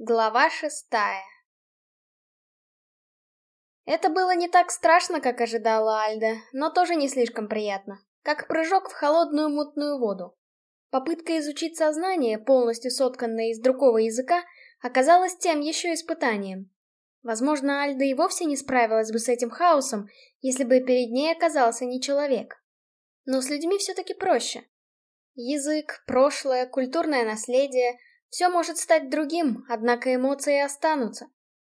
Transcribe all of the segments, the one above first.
Глава шестая Это было не так страшно, как ожидала Альда, но тоже не слишком приятно. Как прыжок в холодную мутную воду. Попытка изучить сознание, полностью сотканное из другого языка, оказалась тем еще испытанием. Возможно, Альда и вовсе не справилась бы с этим хаосом, если бы перед ней оказался не человек. Но с людьми все-таки проще. Язык, прошлое, культурное наследие все может стать другим, однако эмоции останутся.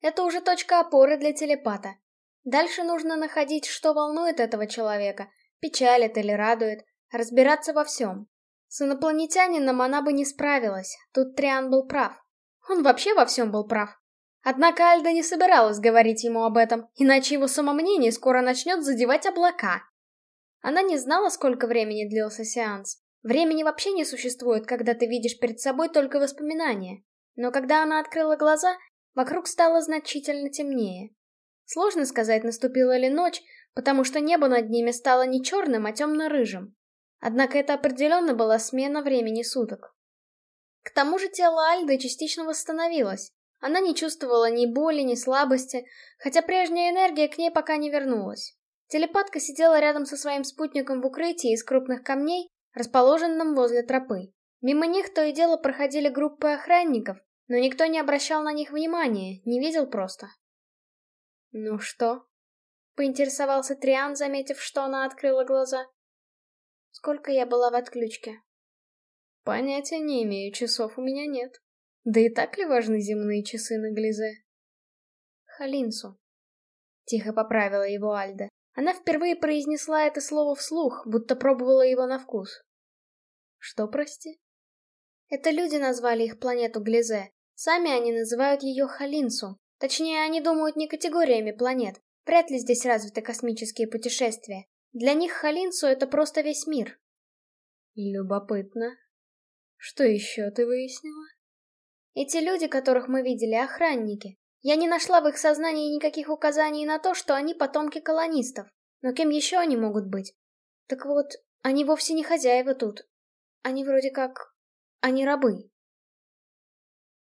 Это уже точка опоры для телепата. Дальше нужно находить, что волнует этого человека, печалит или радует, разбираться во всем. С инопланетянином она бы не справилась, тут Триан был прав. Он вообще во всем был прав. Однако Альда не собиралась говорить ему об этом, иначе его самомнение скоро начнет задевать облака. Она не знала, сколько времени длился сеанс. Времени вообще не существует, когда ты видишь перед собой только воспоминания. Но когда она открыла глаза, вокруг стало значительно темнее. Сложно сказать, наступила ли ночь, потому что небо над ними стало не черным, а темно-рыжим. Однако это определенно была смена времени суток. К тому же тело Альды частично восстановилось. Она не чувствовала ни боли, ни слабости, хотя прежняя энергия к ней пока не вернулась. Телепатка сидела рядом со своим спутником в укрытии из крупных камней расположенном возле тропы. Мимо них то и дело проходили группы охранников, но никто не обращал на них внимания, не видел просто. «Ну что?» — поинтересовался Триан, заметив, что она открыла глаза. «Сколько я была в отключке?» «Понятия не имею, часов у меня нет. Да и так ли важны земные часы на Глизе?» «Халинсу», — тихо поправила его Альда. Она впервые произнесла это слово вслух, будто пробовала его на вкус. Что, прости? Это люди назвали их планету Глизе. Сами они называют ее Халинсу. Точнее, они думают не категориями планет. Вряд ли здесь развиты космические путешествия. Для них Халинсу — это просто весь мир. Любопытно. Что еще ты выяснила? Эти люди, которых мы видели, охранники. Я не нашла в их сознании никаких указаний на то, что они потомки колонистов. Но кем еще они могут быть? Так вот, они вовсе не хозяева тут. Они вроде как... Они рабы.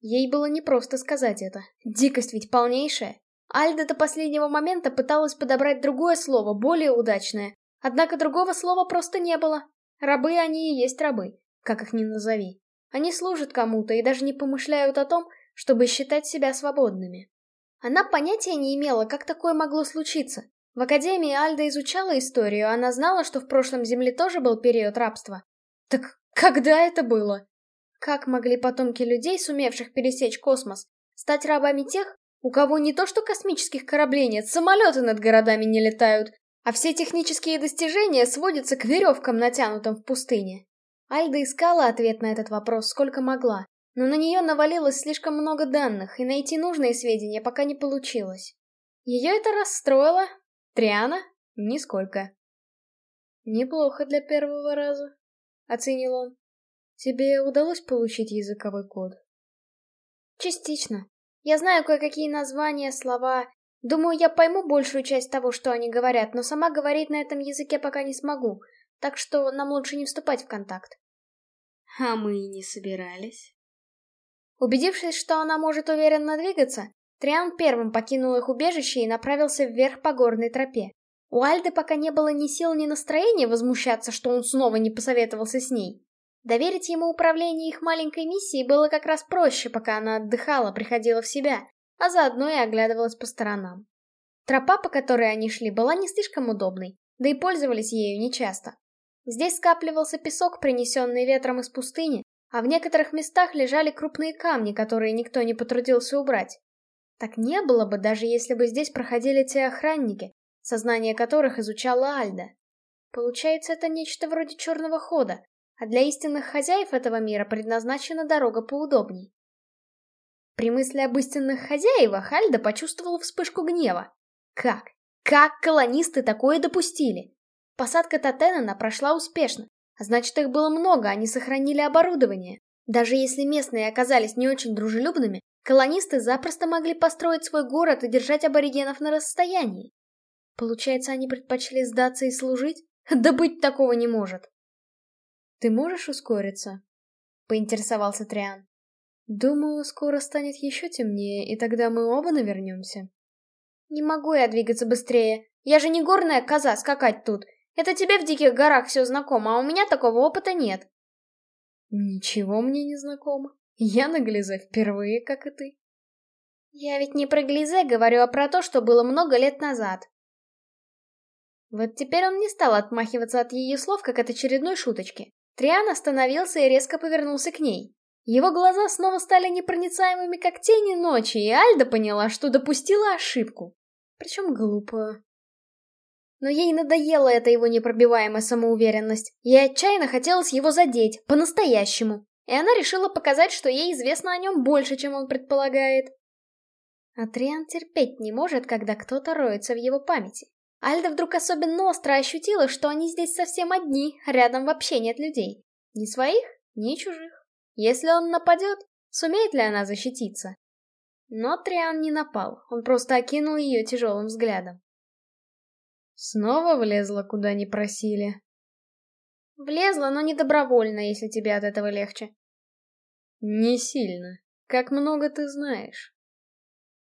Ей было непросто сказать это. Дикость ведь полнейшая. Альда до последнего момента пыталась подобрать другое слово, более удачное. Однако другого слова просто не было. Рабы они и есть рабы, как их ни назови. Они служат кому-то и даже не помышляют о том, чтобы считать себя свободными. Она понятия не имела, как такое могло случиться. В Академии Альда изучала историю, она знала, что в прошлом Земле тоже был период рабства. Так когда это было? Как могли потомки людей, сумевших пересечь космос, стать рабами тех, у кого не то что космических кораблей нет, самолеты над городами не летают, а все технические достижения сводятся к веревкам, натянутым в пустыне? Альда искала ответ на этот вопрос сколько могла, но на нее навалилось слишком много данных, и найти нужные сведения пока не получилось. Ее это расстроило. Триана? Нисколько. Неплохо для первого раза, оценил он. Тебе удалось получить языковой код? Частично. Я знаю кое-какие названия, слова. Думаю, я пойму большую часть того, что они говорят, но сама говорить на этом языке пока не смогу, так что нам лучше не вступать в контакт. А мы и не собирались. Убедившись, что она может уверенно двигаться, Триан первым покинул их убежище и направился вверх по горной тропе. У Альды пока не было ни сил, ни настроения возмущаться, что он снова не посоветовался с ней. Доверить ему управление их маленькой миссией было как раз проще, пока она отдыхала, приходила в себя, а заодно и оглядывалась по сторонам. Тропа, по которой они шли, была не слишком удобной, да и пользовались ею нечасто. Здесь скапливался песок, принесенный ветром из пустыни, а в некоторых местах лежали крупные камни, которые никто не потрудился убрать. Так не было бы, даже если бы здесь проходили те охранники, сознание которых изучала Альда. Получается, это нечто вроде черного хода, а для истинных хозяев этого мира предназначена дорога поудобней. При мысли об истинных хозяевах Альда почувствовала вспышку гнева. Как? Как колонисты такое допустили? Посадка Татенена прошла успешно, значит, их было много, они сохранили оборудование. Даже если местные оказались не очень дружелюбными, колонисты запросто могли построить свой город и держать аборигенов на расстоянии. Получается, они предпочли сдаться и служить? Да быть такого не может. «Ты можешь ускориться?» — поинтересовался Триан. Думаю, скоро станет еще темнее, и тогда мы оба навернемся. Не могу я двигаться быстрее. Я же не горная коза скакать тут. Это тебе в диких горах все знакомо, а у меня такого опыта нет. Ничего мне не знакомо. Я на Глизе впервые, как и ты. Я ведь не про Глизе говорю, а про то, что было много лет назад. Вот теперь он не стал отмахиваться от ее слов, как от очередной шуточки. Триан остановился и резко повернулся к ней. Его глаза снова стали непроницаемыми, как тени ночи, и Альда поняла, что допустила ошибку. Причем глупую. Но ей надоела эта его непробиваемая самоуверенность. Ей отчаянно хотелось его задеть, по-настоящему. И она решила показать, что ей известно о нем больше, чем он предполагает. А Триан терпеть не может, когда кто-то роется в его памяти. Альда вдруг особенно остро ощутила, что они здесь совсем одни, рядом вообще нет людей. Ни своих, ни чужих. Если он нападет, сумеет ли она защититься? Но Триан не напал, он просто окинул ее тяжелым взглядом. Снова влезла, куда не просили. Влезла, но не добровольно, если тебе от этого легче. Не сильно. Как много ты знаешь?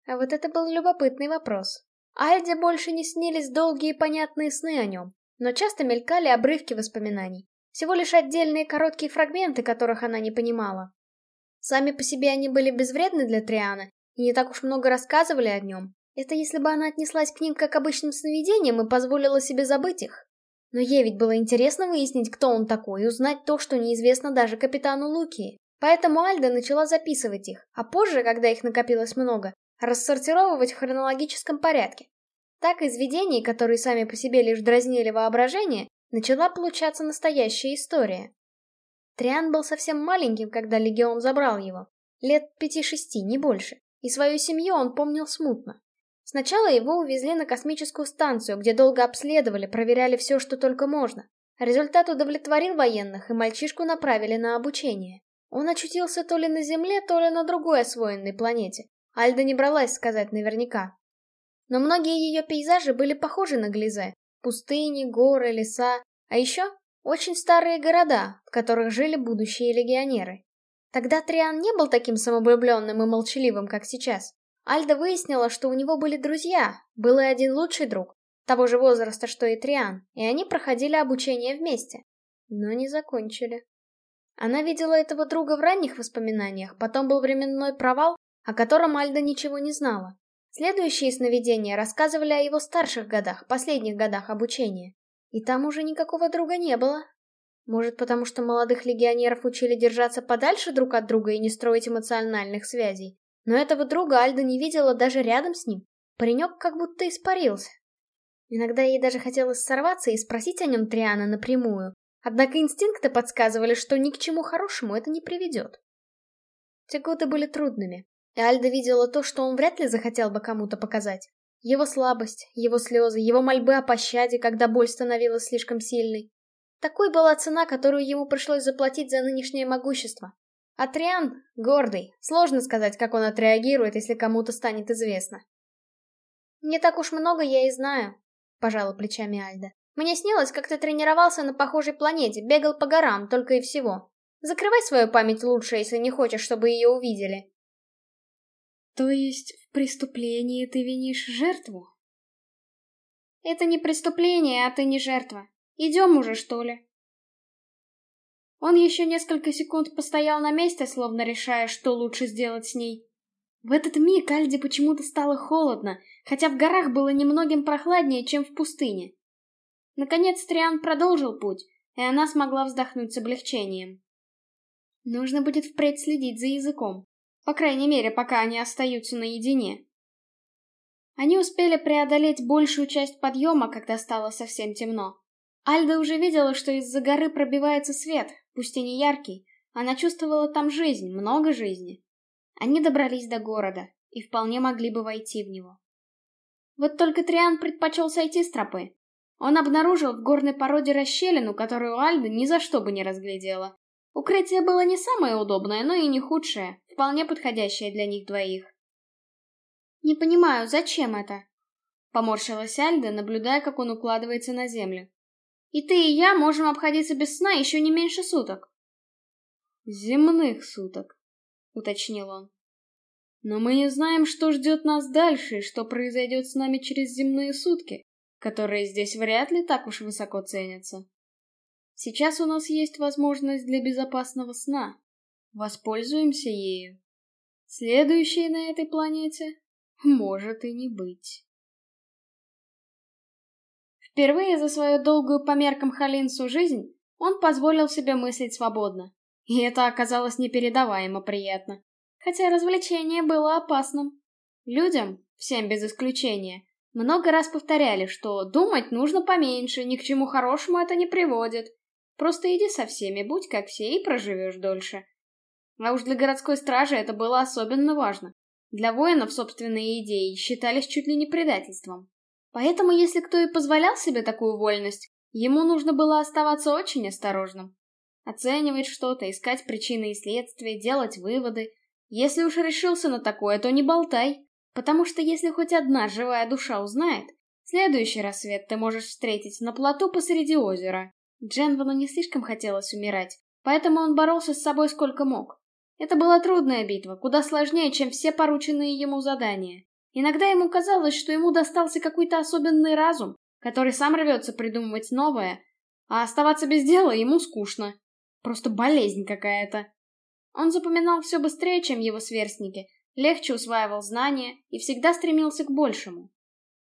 А вот это был любопытный вопрос. Альде больше не снились долгие понятные сны о нем, но часто мелькали обрывки воспоминаний. Всего лишь отдельные короткие фрагменты, которых она не понимала. Сами по себе они были безвредны для Триана, и не так уж много рассказывали о нем. Это если бы она отнеслась к ним как к обычным сновидениям и позволила себе забыть их. Но ей ведь было интересно выяснить, кто он такой, и узнать то, что неизвестно даже капитану Луки. Поэтому Альда начала записывать их, а позже, когда их накопилось много, рассортировывать в хронологическом порядке. Так из видений, которые сами по себе лишь дразнили воображение, начала получаться настоящая история. Триан был совсем маленьким, когда Легион забрал его. Лет пяти-шести, не больше. И свою семью он помнил смутно. Сначала его увезли на космическую станцию, где долго обследовали, проверяли все, что только можно. Результат удовлетворил военных, и мальчишку направили на обучение. Он очутился то ли на Земле, то ли на другой освоенной планете. Альда не бралась сказать наверняка. Но многие ее пейзажи были похожи на Глизе. Пустыни, горы, леса, а еще очень старые города, в которых жили будущие легионеры. Тогда Триан не был таким самовлюбленным и молчаливым, как сейчас. Альда выяснила, что у него были друзья, был и один лучший друг, того же возраста, что и Триан, и они проходили обучение вместе. Но не закончили. Она видела этого друга в ранних воспоминаниях, потом был временной провал, о котором Альда ничего не знала. Следующие сновидения рассказывали о его старших годах, последних годах обучения. И там уже никакого друга не было. Может, потому что молодых легионеров учили держаться подальше друг от друга и не строить эмоциональных связей. Но этого друга Альда не видела даже рядом с ним. Паренек как будто испарился. Иногда ей даже хотелось сорваться и спросить о нем Триана напрямую. Однако инстинкты подсказывали, что ни к чему хорошему это не приведет. Те годы были трудными. И Альда видела то, что он вряд ли захотел бы кому-то показать. Его слабость, его слезы, его мольбы о пощаде, когда боль становилась слишком сильной. Такой была цена, которую ему пришлось заплатить за нынешнее могущество. А Триан гордый, сложно сказать, как он отреагирует, если кому-то станет известно. «Не так уж много я и знаю», — пожала плечами Альда. «Мне снилось, как ты тренировался на похожей планете, бегал по горам, только и всего. Закрывай свою память лучше, если не хочешь, чтобы ее увидели». «То есть в преступлении ты винишь жертву?» «Это не преступление, а ты не жертва. Идем уже, что ли?» Он еще несколько секунд постоял на месте, словно решая, что лучше сделать с ней. В этот миг Альде почему-то стало холодно, хотя в горах было немногим прохладнее, чем в пустыне. Наконец Триан продолжил путь, и она смогла вздохнуть с облегчением. Нужно будет впредь следить за языком. По крайней мере, пока они остаются наедине. Они успели преодолеть большую часть подъема, когда стало совсем темно. Альда уже видела, что из-за горы пробивается свет, пусть и не яркий. Она чувствовала там жизнь, много жизни. Они добрались до города и вполне могли бы войти в него. Вот только Триан предпочел сойти с тропы. Он обнаружил в горной породе расщелину, которую Альда ни за что бы не разглядела. Укрытие было не самое удобное, но и не худшее, вполне подходящее для них двоих. «Не понимаю, зачем это?» Поморщилась Альда, наблюдая, как он укладывается на землю. И ты и я можем обходиться без сна еще не меньше суток. Земных суток. — уточнил он. «Но мы не знаем, что ждет нас дальше и что произойдет с нами через земные сутки, которые здесь вряд ли так уж высоко ценятся. Сейчас у нас есть возможность для безопасного сна. Воспользуемся ею. Следующей на этой планете может и не быть». Впервые за свою долгую по меркам Халинсу жизнь он позволил себе мыслить свободно. И это оказалось непередаваемо приятно. Хотя развлечение было опасным. Людям, всем без исключения, много раз повторяли, что думать нужно поменьше, ни к чему хорошему это не приводит. Просто иди со всеми, будь как все, и проживешь дольше. А уж для городской стражи это было особенно важно. Для воинов собственные идеи считались чуть ли не предательством. Поэтому, если кто и позволял себе такую вольность, ему нужно было оставаться очень осторожным. Оценивать что-то, искать причины и следствия, делать выводы. Если уж решился на такое, то не болтай. Потому что если хоть одна живая душа узнает, следующий рассвет ты можешь встретить на плоту посреди озера. Дженвану не слишком хотелось умирать, поэтому он боролся с собой сколько мог. Это была трудная битва, куда сложнее, чем все порученные ему задания. Иногда ему казалось, что ему достался какой-то особенный разум, который сам рвется придумывать новое, а оставаться без дела ему скучно. Просто болезнь какая-то. Он запоминал все быстрее, чем его сверстники, легче усваивал знания и всегда стремился к большему.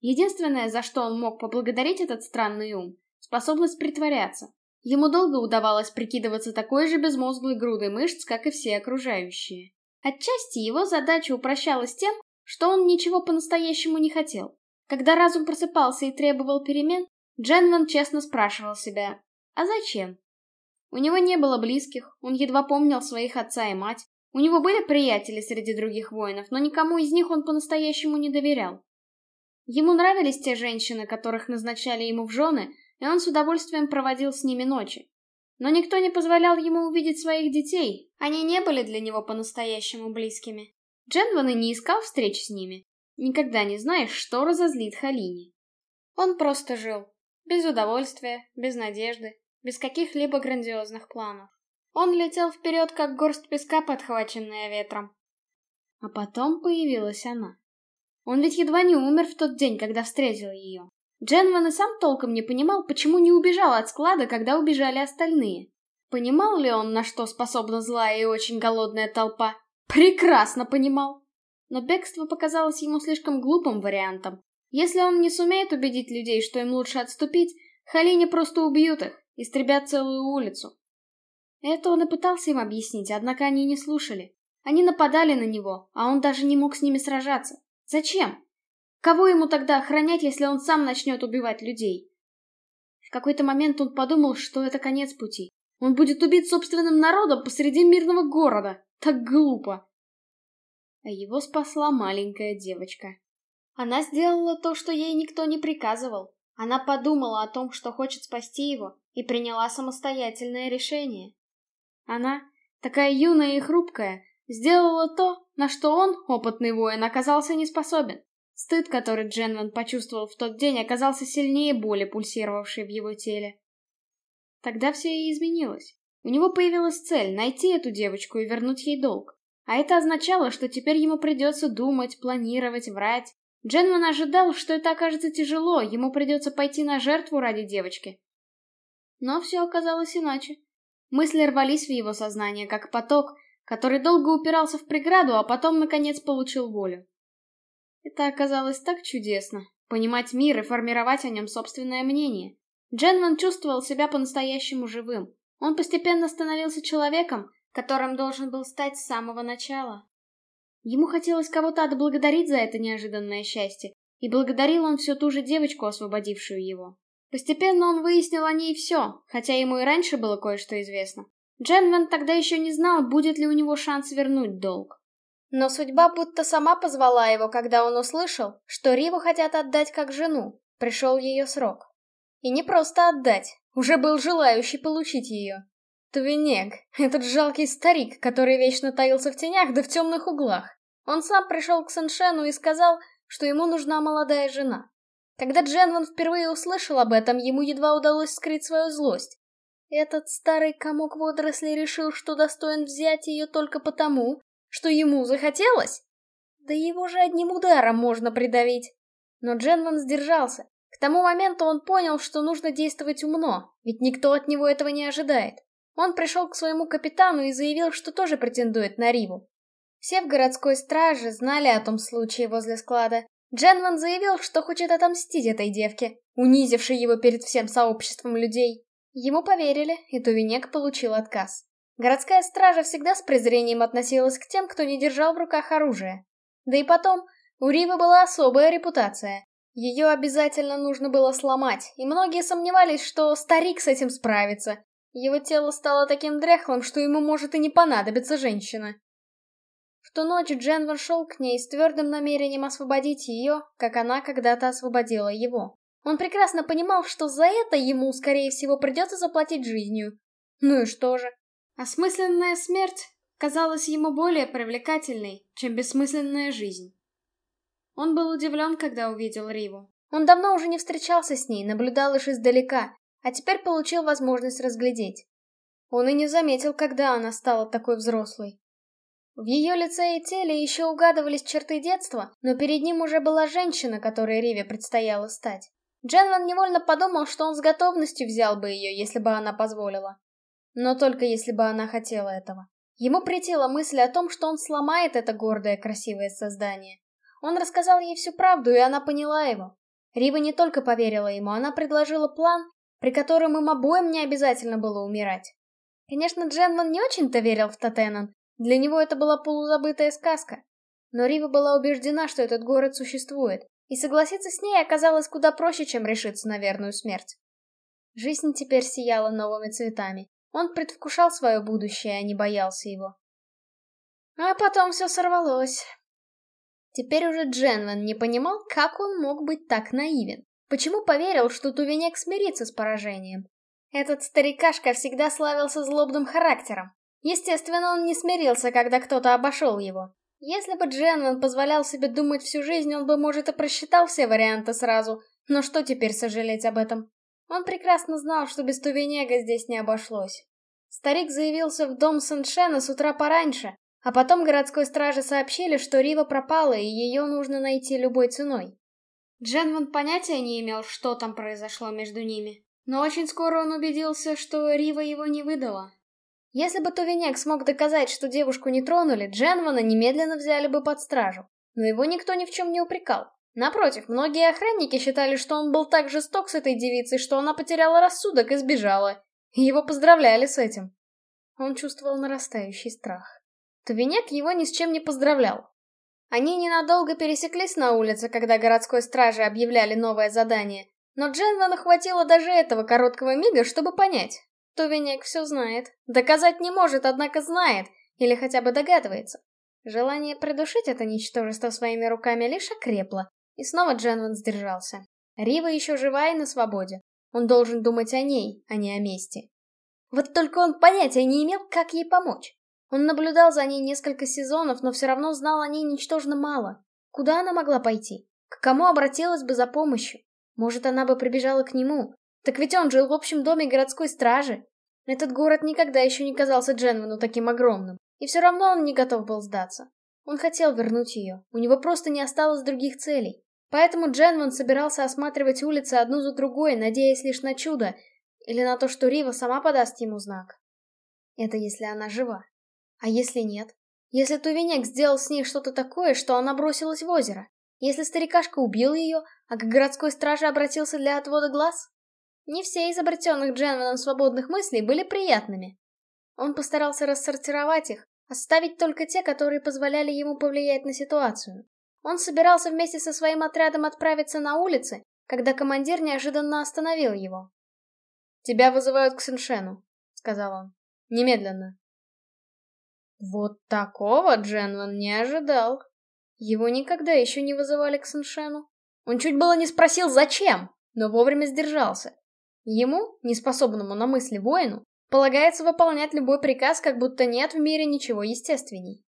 Единственное, за что он мог поблагодарить этот странный ум, способность притворяться. Ему долго удавалось прикидываться такой же безмозглой грудой мышц, как и все окружающие. Отчасти его задача упрощалась тем, что он ничего по-настоящему не хотел. Когда разум просыпался и требовал перемен, Дженван честно спрашивал себя, а зачем? У него не было близких, он едва помнил своих отца и мать. У него были приятели среди других воинов, но никому из них он по-настоящему не доверял. Ему нравились те женщины, которых назначали ему в жены, и он с удовольствием проводил с ними ночи. Но никто не позволял ему увидеть своих детей, они не были для него по-настоящему близкими. Дженван и не искал встреч с ними. Никогда не знаешь, что разозлит Халини. Он просто жил. Без удовольствия, без надежды, без каких-либо грандиозных планов. Он летел вперед, как горсть песка, подхваченная ветром. А потом появилась она. Он ведь едва не умер в тот день, когда встретил ее. Дженван и сам толком не понимал, почему не убежал от склада, когда убежали остальные. Понимал ли он, на что способна злая и очень голодная толпа? Прекрасно понимал. Но бегство показалось ему слишком глупым вариантом. Если он не сумеет убедить людей, что им лучше отступить, Халине просто убьют их, истребят целую улицу. Это он и пытался им объяснить, однако они не слушали. Они нападали на него, а он даже не мог с ними сражаться. Зачем? Кого ему тогда охранять, если он сам начнет убивать людей? В какой-то момент он подумал, что это конец пути. Он будет убит собственным народом посреди мирного города. Так глупо. А его спасла маленькая девочка. Она сделала то, что ей никто не приказывал. Она подумала о том, что хочет спасти его, и приняла самостоятельное решение. Она, такая юная и хрупкая, сделала то, на что он, опытный воин, оказался не способен. Стыд, который Дженван почувствовал в тот день, оказался сильнее боли, пульсировавшей в его теле. Тогда все и изменилось. У него появилась цель — найти эту девочку и вернуть ей долг. А это означало, что теперь ему придется думать, планировать, врать. Дженман ожидал, что это окажется тяжело, ему придется пойти на жертву ради девочки. Но все оказалось иначе. Мысли рвались в его сознание, как поток, который долго упирался в преграду, а потом, наконец, получил волю. Это оказалось так чудесно — понимать мир и формировать о нем собственное мнение. Дженман чувствовал себя по-настоящему живым. Он постепенно становился человеком, которым должен был стать с самого начала. Ему хотелось кого-то отблагодарить за это неожиданное счастье, и благодарил он всю ту же девочку, освободившую его. Постепенно он выяснил о ней все, хотя ему и раньше было кое-что известно. Дженвен тогда еще не знал, будет ли у него шанс вернуть долг. Но судьба будто сама позвала его, когда он услышал, что Риву хотят отдать как жену. Пришел ее срок. И не просто отдать, уже был желающий получить ее. Твинег, этот жалкий старик, который вечно таился в тенях да в темных углах. Он сам пришел к Сэншену и сказал, что ему нужна молодая жена. Когда Дженван впервые услышал об этом, ему едва удалось скрыть свою злость. Этот старый комок водорослей решил, что достоин взять ее только потому, Что ему захотелось? Да его же одним ударом можно придавить. Но Дженван сдержался. К тому моменту он понял, что нужно действовать умно, ведь никто от него этого не ожидает. Он пришел к своему капитану и заявил, что тоже претендует на Риву. Все в городской страже знали о том случае возле склада. Дженван заявил, что хочет отомстить этой девке, унизившей его перед всем сообществом людей. Ему поверили, и Тувенек получил отказ. Городская стража всегда с презрением относилась к тем, кто не держал в руках оружие. Да и потом, у Ривы была особая репутация. Ее обязательно нужно было сломать, и многие сомневались, что старик с этим справится. Его тело стало таким дряхлым, что ему может и не понадобиться женщина. В ту ночь Дженван шел к ней с твердым намерением освободить ее, как она когда-то освободила его. Он прекрасно понимал, что за это ему, скорее всего, придется заплатить жизнью. Ну и что же? Осмысленная смерть казалась ему более привлекательной, чем бессмысленная жизнь. Он был удивлен, когда увидел Риву. Он давно уже не встречался с ней, наблюдал лишь издалека, а теперь получил возможность разглядеть. Он и не заметил, когда она стала такой взрослой. В ее лице и теле еще угадывались черты детства, но перед ним уже была женщина, которой Риве предстояло стать. Дженван невольно подумал, что он с готовностью взял бы ее, если бы она позволила. Но только если бы она хотела этого. Ему претела мысль о том, что он сломает это гордое красивое создание. Он рассказал ей всю правду, и она поняла его. Рива не только поверила ему, она предложила план, при котором им обоим не обязательно было умирать. Конечно, Дженван не очень-то верил в Татенан, для него это была полузабытая сказка. Но Рива была убеждена, что этот город существует, и согласиться с ней оказалось куда проще, чем решиться на верную смерть. Жизнь теперь сияла новыми цветами. Он предвкушал свое будущее, а не боялся его. А потом все сорвалось. Теперь уже Дженван не понимал, как он мог быть так наивен. Почему поверил, что Тувенек смирится с поражением? Этот старикашка всегда славился злобным характером. Естественно, он не смирился, когда кто-то обошел его. Если бы Дженван позволял себе думать всю жизнь, он бы, может, и просчитал все варианты сразу, но что теперь сожалеть об этом? Он прекрасно знал, что без Тувенега здесь не обошлось. Старик заявился в дом Сэншена с утра пораньше, а потом городской страже сообщили, что Рива пропала, и ее нужно найти любой ценой. Дженван понятия не имел, что там произошло между ними, но очень скоро он убедился, что Рива его не выдала, если бы Тувенек смог доказать, что девушку не тронули, Дженвана немедленно взяли бы под стражу. Но его никто ни в чем не упрекал. Напротив, многие охранники считали, что он был так жесток с этой девицей, что она потеряла рассудок и сбежала. Его поздравляли с этим. Он чувствовал нарастающий страх. Тувенек его ни с чем не поздравлял. Они ненадолго пересеклись на улице, когда городской страже объявляли новое задание, но Дженвану хватило даже этого короткого мига, чтобы понять. Тувенек все знает. Доказать не может, однако знает. Или хотя бы догадывается. Желание придушить это ничтожество своими руками лишь окрепло. И снова Дженван сдержался. Рива еще жива и на свободе. Он должен думать о ней, а не о мести. Вот только он понятия не имел, как ей помочь. Он наблюдал за ней несколько сезонов, но все равно знал о ней ничтожно мало. Куда она могла пойти? К кому обратилась бы за помощью? Может, она бы прибежала к нему? Так ведь он жил в общем доме городской стражи. Этот город никогда еще не казался Дженвану таким огромным. И все равно он не готов был сдаться. Он хотел вернуть ее. У него просто не осталось других целей. Поэтому Дженван собирался осматривать улицы одну за другой, надеясь лишь на чудо, или на то, что Рива сама подаст ему знак. Это если она жива. А если нет? Если Тувенек сделал с ней что-то такое, что она бросилась в озеро? Если старикашка убил ее, а к городской страже обратился для отвода глаз? Не все из обретенных Дженваном свободных мыслей были приятными. Он постарался рассортировать их, оставить только те, которые позволяли ему повлиять на ситуацию. Он собирался вместе со своим отрядом отправиться на улицы, когда командир неожиданно остановил его. «Тебя вызывают к Синшену», — сказал он. «Немедленно». Вот такого Дженван не ожидал. Его никогда еще не вызывали к Синшену. Он чуть было не спросил, зачем, но вовремя сдержался. Ему, неспособному на мысли воину, полагается выполнять любой приказ, как будто нет в мире ничего естественней.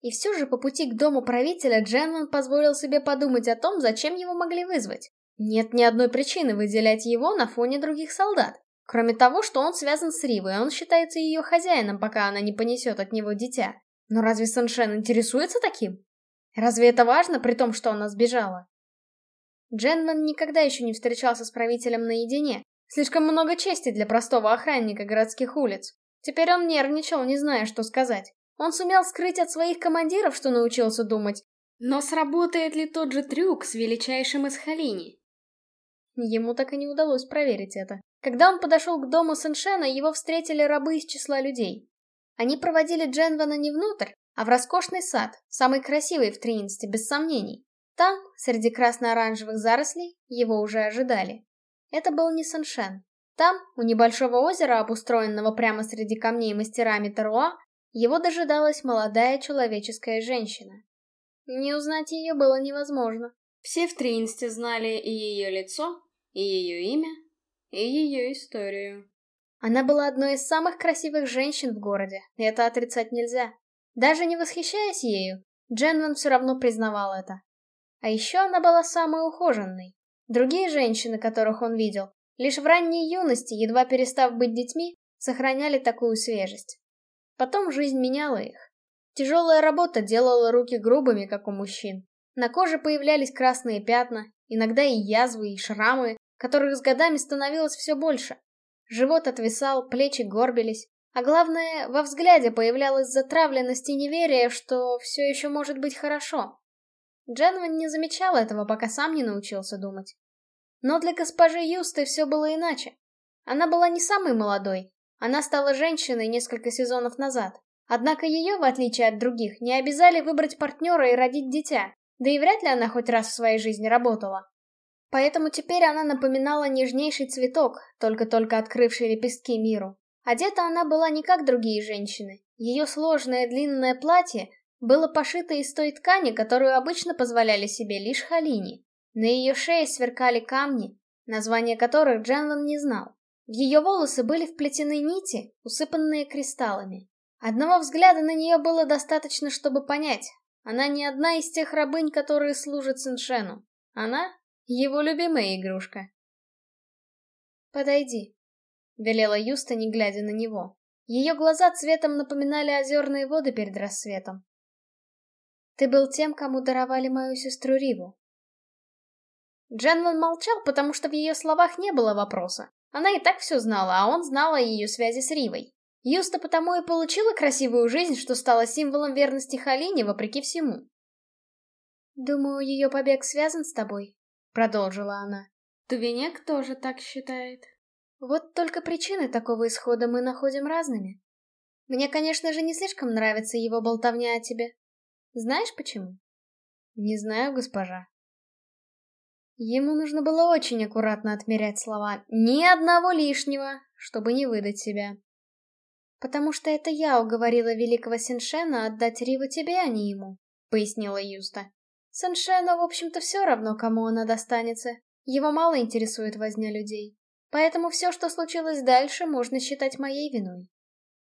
И все же по пути к дому правителя Дженман позволил себе подумать о том, зачем его могли вызвать. Нет ни одной причины выделять его на фоне других солдат. Кроме того, что он связан с Ривой, он считается ее хозяином, пока она не понесет от него дитя. Но разве Сэншен интересуется таким? Разве это важно, при том, что она сбежала? Дженман никогда еще не встречался с правителем наедине. Слишком много чести для простого охранника городских улиц. Теперь он нервничал, не зная, что сказать. Он сумел скрыть от своих командиров, что научился думать. Но сработает ли тот же трюк с величайшим из Халини? Ему так и не удалось проверить это. Когда он подошел к дому Сэншена, его встретили рабы из числа людей. Они проводили Дженвана не внутрь, а в роскошный сад, самый красивый в Триинсте, без сомнений. Там, среди красно-оранжевых зарослей, его уже ожидали. Это был не Сэншен. Там, у небольшого озера, обустроенного прямо среди камней мастерами Таруа, его дожидалась молодая человеческая женщина. Не узнать ее было невозможно. Все в Триинсте знали и ее лицо, и ее имя, и ее историю. Она была одной из самых красивых женщин в городе, и это отрицать нельзя. Даже не восхищаясь ею, Дженван все равно признавал это. А еще она была самой ухоженной. Другие женщины, которых он видел, лишь в ранней юности, едва перестав быть детьми, сохраняли такую свежесть. Потом жизнь меняла их. Тяжелая работа делала руки грубыми, как у мужчин. На коже появлялись красные пятна, иногда и язвы, и шрамы, которых с годами становилось все больше. Живот отвисал, плечи горбились, а главное, во взгляде появлялась затравленность и неверие, что все еще может быть хорошо. Дженвин не замечал этого, пока сам не научился думать. Но для госпожи Юсты все было иначе. Она была не самой молодой. Она стала женщиной несколько сезонов назад. Однако ее, в отличие от других, не обязали выбрать партнера и родить дитя. Да и вряд ли она хоть раз в своей жизни работала. Поэтому теперь она напоминала нежнейший цветок, только-только открывший лепестки миру. Одета она была не как другие женщины. Ее сложное длинное платье было пошито из той ткани, которую обычно позволяли себе лишь Халини. На ее шее сверкали камни, названия которых Дженлан не знал. В ее волосы были вплетены нити, усыпанные кристаллами. Одного взгляда на нее было достаточно, чтобы понять. Она не одна из тех рабынь, которые служат Синшену. Она — его любимая игрушка. «Подойди», — велела Юста, не глядя на него. Ее глаза цветом напоминали озерные воды перед рассветом. Ты был тем, кому даровали мою сестру Риву. Дженлан молчал, потому что в ее словах не было вопроса. Она и так все знала, а он знал о ее связи с Ривой. Юста потому и получила красивую жизнь, что стала символом верности Халине вопреки всему. «Думаю, ее побег связан с тобой», — продолжила она. Тувенек тоже так считает. Вот только причины такого исхода мы находим разными. Мне, конечно же, не слишком нравится его болтовня о тебе. Знаешь почему? Не знаю, госпожа. Ему нужно было очень аккуратно отмерять слова, ни одного лишнего, чтобы не выдать себя. «Потому что это я уговорила великого Синшена отдать Риву тебе, а не ему», — пояснила Юста. «Синшену, в общем-то, все равно, кому она достанется. Его мало интересует возня людей. Поэтому все, что случилось дальше, можно считать моей виной.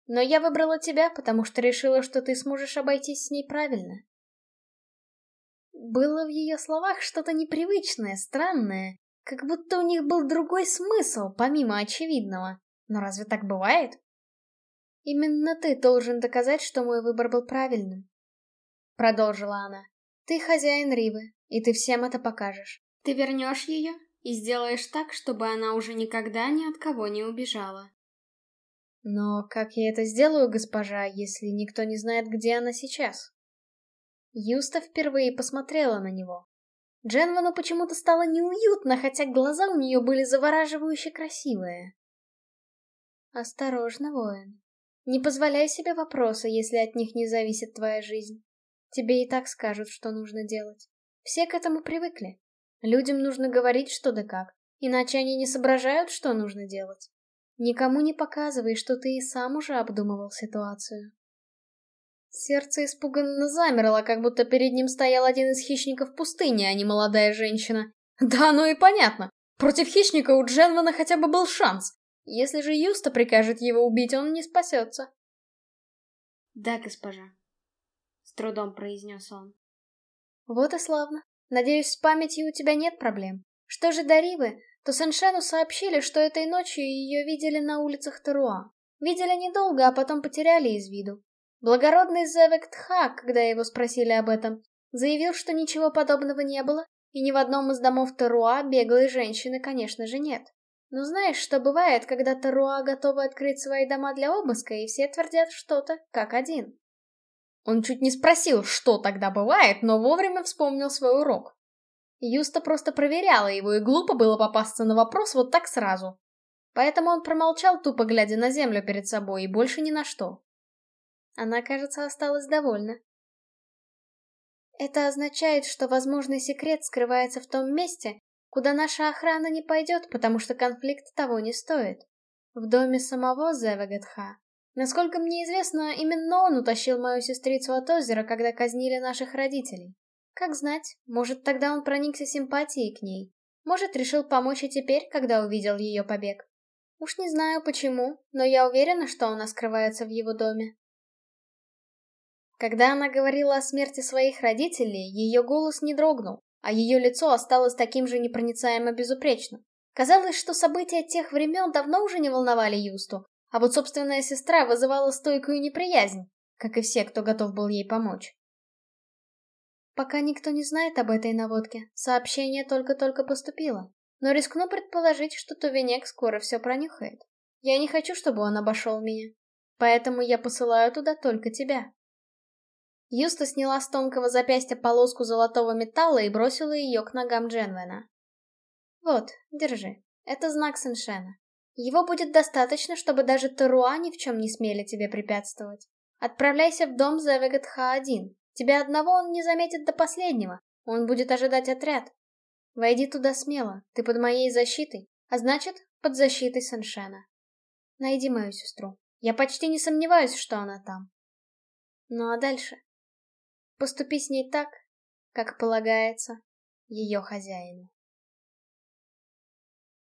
Но я выбрала тебя, потому что решила, что ты сможешь обойтись с ней правильно. Было в ее словах что-то непривычное, странное, как будто у них был другой смысл, помимо очевидного. Но разве так бывает? Именно ты должен доказать, что мой выбор был правильным. Продолжила она. Ты хозяин Ривы, и ты всем это покажешь. Ты вернешь ее и сделаешь так, чтобы она уже никогда ни от кого не убежала. Но как я это сделаю, госпожа, если никто не знает, где она сейчас? Юста впервые посмотрела на него. Дженвану почему-то стало неуютно, хотя глаза у нее были завораживающе красивые. Осторожно, воин. Не позволяй себе вопроса, если от них не зависит твоя жизнь. Тебе и так скажут, что нужно делать. Все к этому привыкли. Людям нужно говорить что да как, иначе они не соображают, что нужно делать. Никому не показывай, что ты и сам уже обдумывал ситуацию. Сердце испуганно замерло, как будто перед ним стоял один из хищников пустыни, а не молодая женщина. Да, ну и понятно. Против хищника у Дженвана хотя бы был шанс. Если же Юста прикажет его убить, он не спасется. Да, госпожа. С трудом произнес он. Вот и славно. Надеюсь, с памятью у тебя нет проблем. Что же до Ривы, то Сэншену сообщили, что этой ночью ее видели на улицах Таруа. Видели недолго, а потом потеряли из виду. Благородный Зевек Тха, когда его спросили об этом, заявил, что ничего подобного не было, и ни в одном из домов Таруа беглой женщины, конечно же, нет. Но знаешь, что бывает, когда Таруа готовы открыть свои дома для обыска, и все твердят что-то, как один? Он чуть не спросил, что тогда бывает, но вовремя вспомнил свой урок. Юста просто проверяла его, и глупо было попасться на вопрос вот так сразу. Поэтому он промолчал, тупо глядя на землю перед собой, и больше ни на что. Она, кажется, осталась довольна. Это означает, что возможный секрет скрывается в том месте, куда наша охрана не пойдет, потому что конфликт того не стоит. В доме самого Зевагатха. Насколько мне известно, именно он утащил мою сестрицу от озера, когда казнили наших родителей. Как знать, может, тогда он проникся симпатией к ней. Может, решил помочь и теперь, когда увидел ее побег. Уж не знаю почему, но я уверена, что она скрывается в его доме. Когда она говорила о смерти своих родителей, ее голос не дрогнул, а ее лицо осталось таким же непроницаемо безупречным. Казалось, что события тех времен давно уже не волновали Юсту, а вот собственная сестра вызывала стойкую неприязнь, как и все, кто готов был ей помочь. Пока никто не знает об этой наводке, сообщение только-только поступило, но рискну предположить, что Тувенек скоро все пронюхает. Я не хочу, чтобы он обошел меня, поэтому я посылаю туда только тебя. Юста сняла с тонкого запястья полоску золотого металла и бросила ее к ногам Дженвена. «Вот, держи. Это знак Сеншена. Его будет достаточно, чтобы даже Таруа ни в чем не смели тебе препятствовать. Отправляйся в дом Зевегатха-1. Тебя одного он не заметит до последнего. Он будет ожидать отряд. Войди туда смело. Ты под моей защитой, а значит, под защитой Сеншена. Найди мою сестру. Я почти не сомневаюсь, что она там. Ну а дальше? Поступи с ней так, как полагается ее хозяину.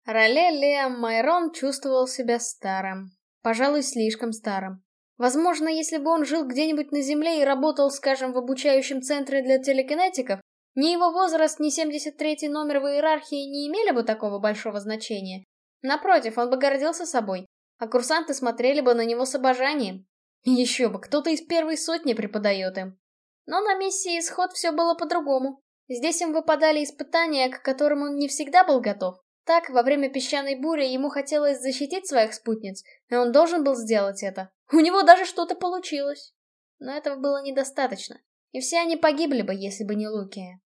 Роле Леом Майрон чувствовал себя старым. Пожалуй, слишком старым. Возможно, если бы он жил где-нибудь на Земле и работал, скажем, в обучающем центре для телекинетиков, ни его возраст, ни 73-й номер в иерархии не имели бы такого большого значения. Напротив, он бы гордился собой, а курсанты смотрели бы на него с обожанием. Еще бы, кто-то из первой сотни преподает им. Но на миссии «Исход» все было по-другому. Здесь им выпадали испытания, к которым он не всегда был готов. Так, во время песчаной бури ему хотелось защитить своих спутниц, и он должен был сделать это. У него даже что-то получилось. Но этого было недостаточно, и все они погибли бы, если бы не Лукия.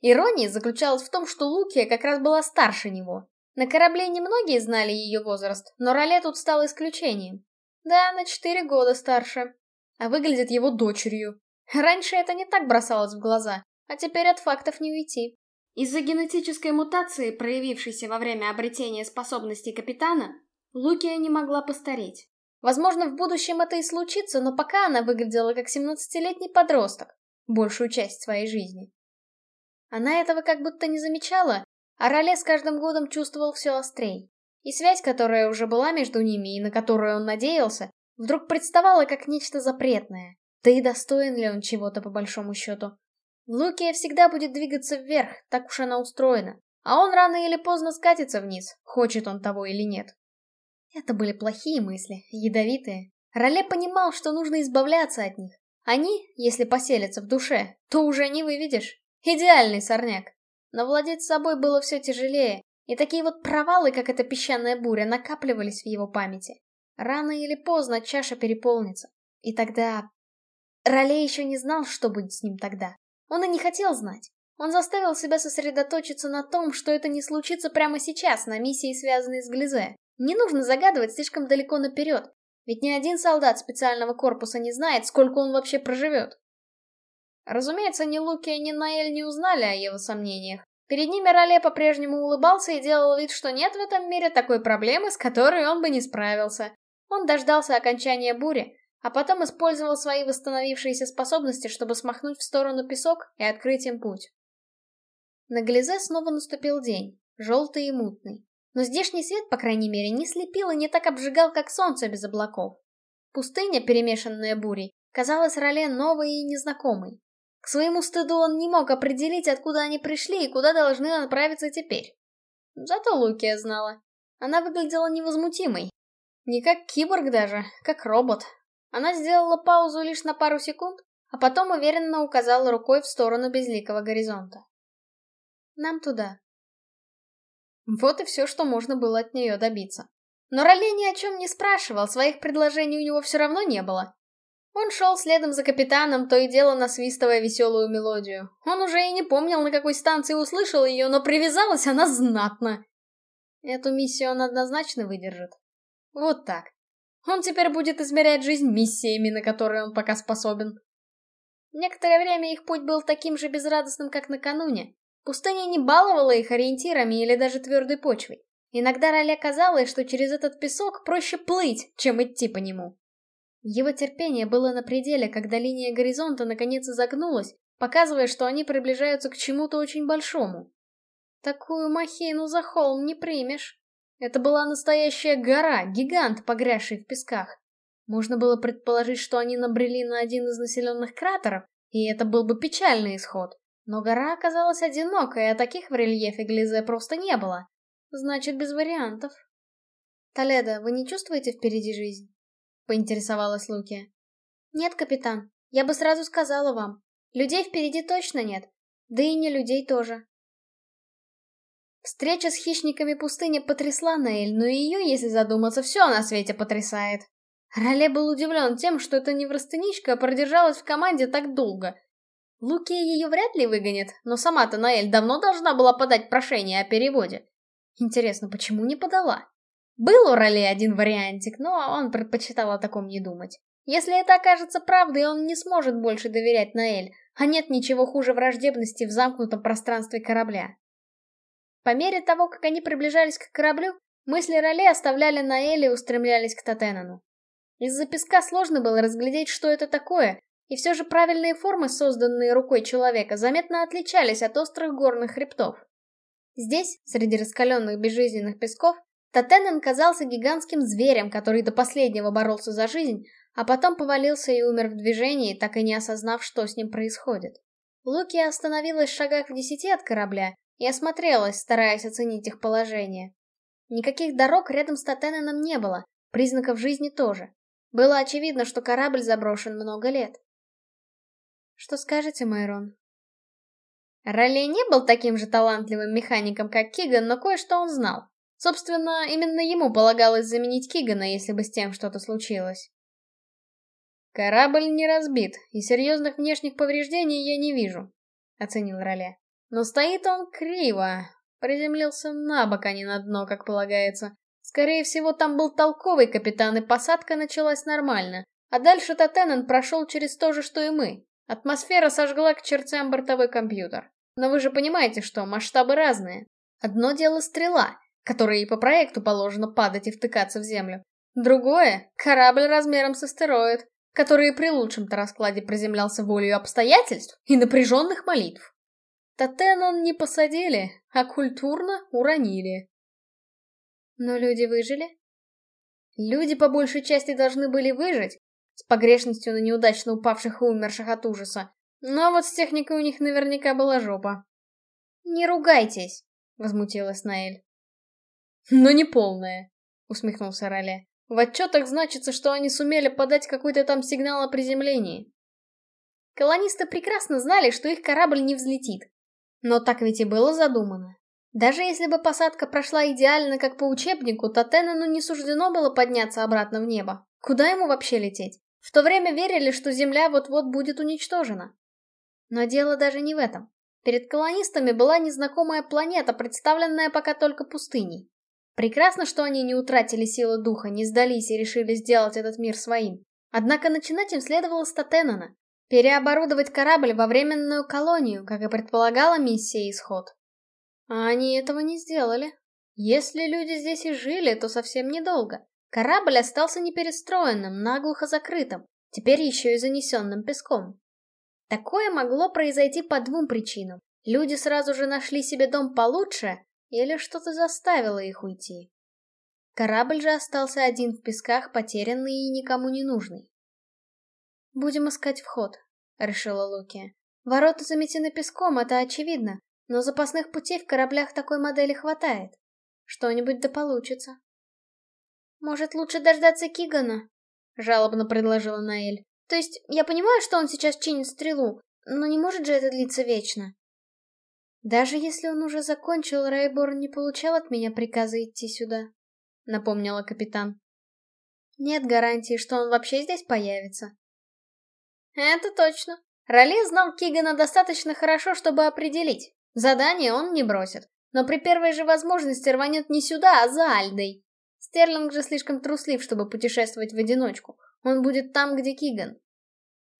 Ирония заключалась в том, что Лукия как раз была старше него. На корабле немногие знали ее возраст, но Роле тут стал исключением. Да, на четыре года старше. А выглядит его дочерью. Раньше это не так бросалось в глаза, а теперь от фактов не уйти. Из-за генетической мутации, проявившейся во время обретения способностей капитана, Лукия не могла постареть. Возможно, в будущем это и случится, но пока она выглядела как 17-летний подросток, большую часть своей жизни. Она этого как будто не замечала, а Роле с каждым годом чувствовал все острей. И связь, которая уже была между ними и на которую он надеялся, вдруг представала как нечто запретное. Да и достоин ли он чего-то по большому счету? Лукия всегда будет двигаться вверх, так уж она устроена. А он рано или поздно скатится вниз, хочет он того или нет. Это были плохие мысли, ядовитые. Роле понимал, что нужно избавляться от них. Они, если поселятся в душе, то уже не выведешь. Идеальный сорняк. Но владеть собой было все тяжелее, и такие вот провалы, как эта песчаная буря, накапливались в его памяти. Рано или поздно чаша переполнится. И тогда Ролей еще не знал, что будет с ним тогда. Он и не хотел знать. Он заставил себя сосредоточиться на том, что это не случится прямо сейчас, на миссии, связанной с Глизе. Не нужно загадывать слишком далеко наперед, ведь ни один солдат специального корпуса не знает, сколько он вообще проживет. Разумеется, ни Лукия, ни Наэль не узнали о его сомнениях. Перед ними Роле по-прежнему улыбался и делал вид, что нет в этом мире такой проблемы, с которой он бы не справился. Он дождался окончания бури, а потом использовал свои восстановившиеся способности, чтобы смахнуть в сторону песок и открыть им путь. На Глизе снова наступил день, желтый и мутный. Но здешний свет, по крайней мере, не слепил и не так обжигал, как солнце без облаков. Пустыня, перемешанная бурей, казалась Роле новой и незнакомой. К своему стыду он не мог определить, откуда они пришли и куда должны отправиться теперь. Зато Лукия знала. Она выглядела невозмутимой. Не как киборг даже, как робот, Она сделала паузу лишь на пару секунд, а потом уверенно указала рукой в сторону безликого горизонта. Нам туда. Вот и все, что можно было от нее добиться. Но Роле ни о чем не спрашивал, своих предложений у него все равно не было. Он шел следом за капитаном, то и дело насвистывая веселую мелодию. Он уже и не помнил, на какой станции услышал ее, но привязалась она знатно. Эту миссию он однозначно выдержит. Вот так. Он теперь будет измерять жизнь миссиями, на которые он пока способен. Некоторое время их путь был таким же безрадостным, как накануне. Пустыня не баловала их ориентирами или даже твердой почвой. Иногда Роле казалось, что через этот песок проще плыть, чем идти по нему. Его терпение было на пределе, когда линия горизонта наконец изогнулась, показывая, что они приближаются к чему-то очень большому. Такую махину за холм не примешь. Это была настоящая гора, гигант, погрязший в песках. Можно было предположить, что они набрели на один из населенных кратеров, и это был бы печальный исход. Но гора оказалась одинокой, а таких в рельефе Глизе просто не было. Значит, без вариантов. Толедо, вы не чувствуете впереди жизнь? Поинтересовалась Луки. Нет, капитан, я бы сразу сказала вам. Людей впереди точно нет. Да и не людей тоже. Встреча с хищниками пустыни потрясла Нейль, но ее, если задуматься, все на свете потрясает. Роле был удивлен тем, что эта неврастеничка продержалась в команде так долго. Луки ее вряд ли выгонит, но сама-то Наэль давно должна была подать прошение о переводе. Интересно, почему не подала? Был у Роле один вариантик, но он предпочитал о таком не думать. Если это окажется правдой, он не сможет больше доверять Наэль, а нет ничего хуже враждебности в замкнутом пространстве корабля. По мере того, как они приближались к кораблю, мысли Роле оставляли Наэль и устремлялись к Татенану. Из-за песка сложно было разглядеть, что это такое, и все же правильные формы, созданные рукой человека, заметно отличались от острых горных хребтов. Здесь, среди раскаленных безжизненных песков, Татенен казался гигантским зверем, который до последнего боролся за жизнь, а потом повалился и умер в движении, так и не осознав, что с ним происходит. Луки остановилась в шагах в десяти от корабля и осмотрелась, стараясь оценить их положение. Никаких дорог рядом с Татененом не было, признаков жизни тоже. Было очевидно, что корабль заброшен много лет. Что скажете, Майрон? Ролли не был таким же талантливым механиком, как Киган, но кое-что он знал. Собственно, именно ему полагалось заменить Кигана, если бы с тем что-то случилось. «Корабль не разбит, и серьезных внешних повреждений я не вижу», — оценил Роле. «Но стоит он криво, приземлился на бок, а не на дно, как полагается. Скорее всего, там был толковый капитан, и посадка началась нормально. А дальше Татенен прошел через то же, что и мы. Атмосфера сожгла к чертям бортовой компьютер. Но вы же понимаете, что масштабы разные. Одно дело стрела, которой и по проекту положено падать и втыкаться в землю. Другое — корабль размером с астероид, который при лучшем-то раскладе приземлялся волею обстоятельств и напряженных молитв. Татенон не посадили, а культурно уронили. Но люди выжили? Люди по большей части должны были выжить, с погрешностью на неудачно упавших и умерших от ужаса. Но вот с техникой у них наверняка была жопа. «Не ругайтесь», — возмутилась Наэль. «Но не полная», — усмехнулся Роле. «В отчетах значится, что они сумели подать какой-то там сигнал о приземлении». Колонисты прекрасно знали, что их корабль не взлетит. Но так ведь и было задумано. Даже если бы посадка прошла идеально, как по учебнику, то Теннену не суждено было подняться обратно в небо. Куда ему вообще лететь? В то время верили, что Земля вот-вот будет уничтожена. Но дело даже не в этом. Перед колонистами была незнакомая планета, представленная пока только пустыней. Прекрасно, что они не утратили силы духа, не сдались и решили сделать этот мир своим. Однако начинать им следовало с Татенана. Переоборудовать корабль во временную колонию, как и предполагала миссия Исход. А они этого не сделали. Если люди здесь и жили, то совсем недолго. Корабль остался неперестроенным, наглухо закрытым, теперь еще и занесенным песком. Такое могло произойти по двум причинам. Люди сразу же нашли себе дом получше, или что-то заставило их уйти. Корабль же остался один в песках, потерянный и никому не нужный. «Будем искать вход», — решила Луки. «Ворота заметены песком, это очевидно, но запасных путей в кораблях такой модели хватает. Что-нибудь да получится. Может, лучше дождаться Кигана? — жалобно предложила Наэль. «То есть, я понимаю, что он сейчас чинит стрелу, но не может же это длиться вечно?» «Даже если он уже закончил, Райборн не получал от меня приказа идти сюда», — напомнила капитан. «Нет гарантии, что он вообще здесь появится». «Это точно. Роле знал Кигана достаточно хорошо, чтобы определить. Задание он не бросит, но при первой же возможности рванет не сюда, а за Альдой. Стерлинг же слишком труслив, чтобы путешествовать в одиночку. Он будет там, где Киган.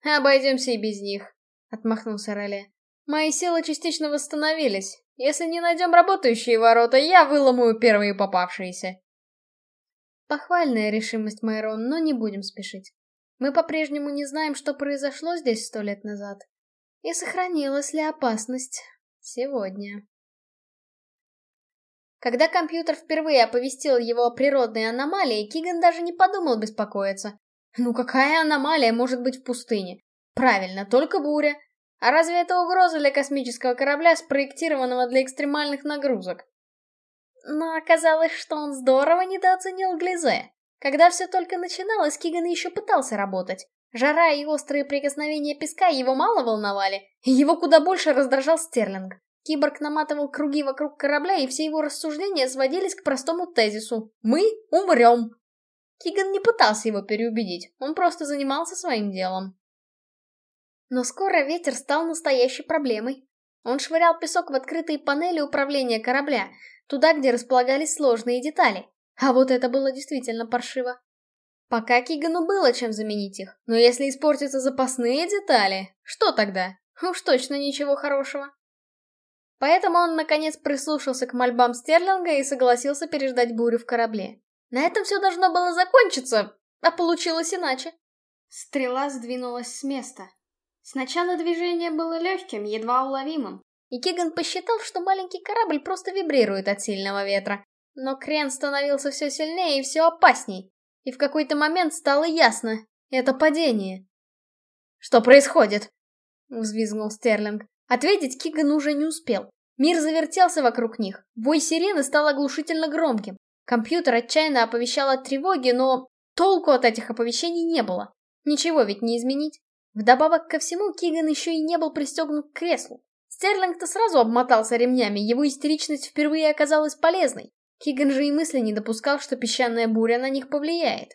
«Обойдемся и без них», — отмахнулся Роле. «Мои силы частично восстановились. Если не найдем работающие ворота, я выломаю первые попавшиеся». Похвальная решимость, Майрон, но не будем спешить. Мы по-прежнему не знаем, что произошло здесь сто лет назад. И сохранилась ли опасность сегодня. Когда компьютер впервые оповестил его о природной аномалии, Киган даже не подумал беспокоиться. Ну какая аномалия может быть в пустыне? Правильно, только буря. А разве это угроза для космического корабля, спроектированного для экстремальных нагрузок? Но оказалось, что он здорово недооценил Глизе. Когда все только начиналось, Киган еще пытался работать. Жара и острые прикосновения песка его мало волновали, его куда больше раздражал Стерлинг. Киборг наматывал круги вокруг корабля, и все его рассуждения сводились к простому тезису «Мы умрем». Киган не пытался его переубедить, он просто занимался своим делом. Но скоро ветер стал настоящей проблемой. Он швырял песок в открытые панели управления корабля, туда, где располагались сложные детали. А вот это было действительно паршиво. Пока Кигану было чем заменить их, но если испортятся запасные детали, что тогда? Уж точно ничего хорошего. Поэтому он, наконец, прислушался к мольбам Стерлинга и согласился переждать бурю в корабле. На этом все должно было закончиться, а получилось иначе. Стрела сдвинулась с места. Сначала движение было легким, едва уловимым, и Киган посчитал, что маленький корабль просто вибрирует от сильного ветра. Но крен становился все сильнее и все опасней, и в какой-то момент стало ясно — это падение. «Что происходит?» — взвизгнул Стерлинг. Ответить Киган уже не успел. Мир завертелся вокруг них. Вой сирены стал оглушительно громким. Компьютер отчаянно оповещал о тревоге, но толку от этих оповещений не было. Ничего ведь не изменить. Вдобавок ко всему, Киган еще и не был пристегнут к креслу. Стерлинг-то сразу обмотался ремнями, его истеричность впервые оказалась полезной. Киган же и мысли не допускал, что песчаная буря на них повлияет.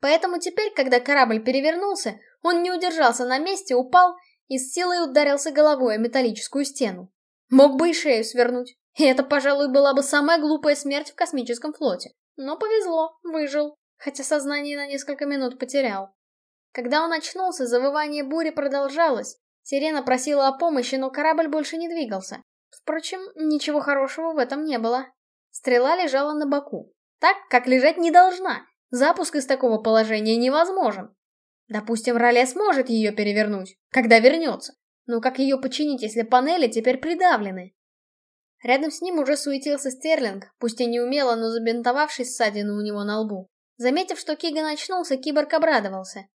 Поэтому теперь, когда корабль перевернулся, он не удержался на месте, упал и с силой ударился головой о металлическую стену. Мог бы и шею свернуть. И это, пожалуй, была бы самая глупая смерть в космическом флоте. Но повезло, выжил, хотя сознание на несколько минут потерял. Когда он очнулся, завывание бури продолжалось. Сирена просила о помощи, но корабль больше не двигался. Впрочем, ничего хорошего в этом не было. Стрела лежала на боку. Так, как лежать не должна. Запуск из такого положения невозможен. Допустим, Роле сможет ее перевернуть, когда вернется. Но как ее починить, если панели теперь придавлены? Рядом с ним уже суетился Стерлинг, пусть и неумело, но забинтовавшись ссадину у него на лбу. Заметив, что Киган очнулся, киборг обрадовался.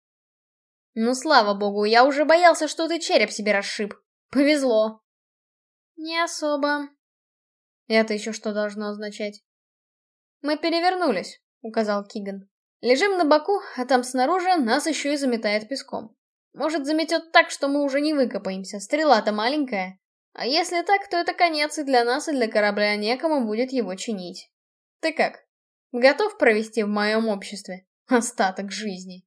«Ну, слава богу, я уже боялся, что ты череп себе расшиб. Повезло». «Не особо». Это еще что должно означать? «Мы перевернулись», — указал Киган. «Лежим на боку, а там снаружи нас еще и заметает песком. Может, заметет так, что мы уже не выкопаемся, стрела-то маленькая. А если так, то это конец и для нас, и для корабля некому будет его чинить. Ты как? Готов провести в моем обществе остаток жизни?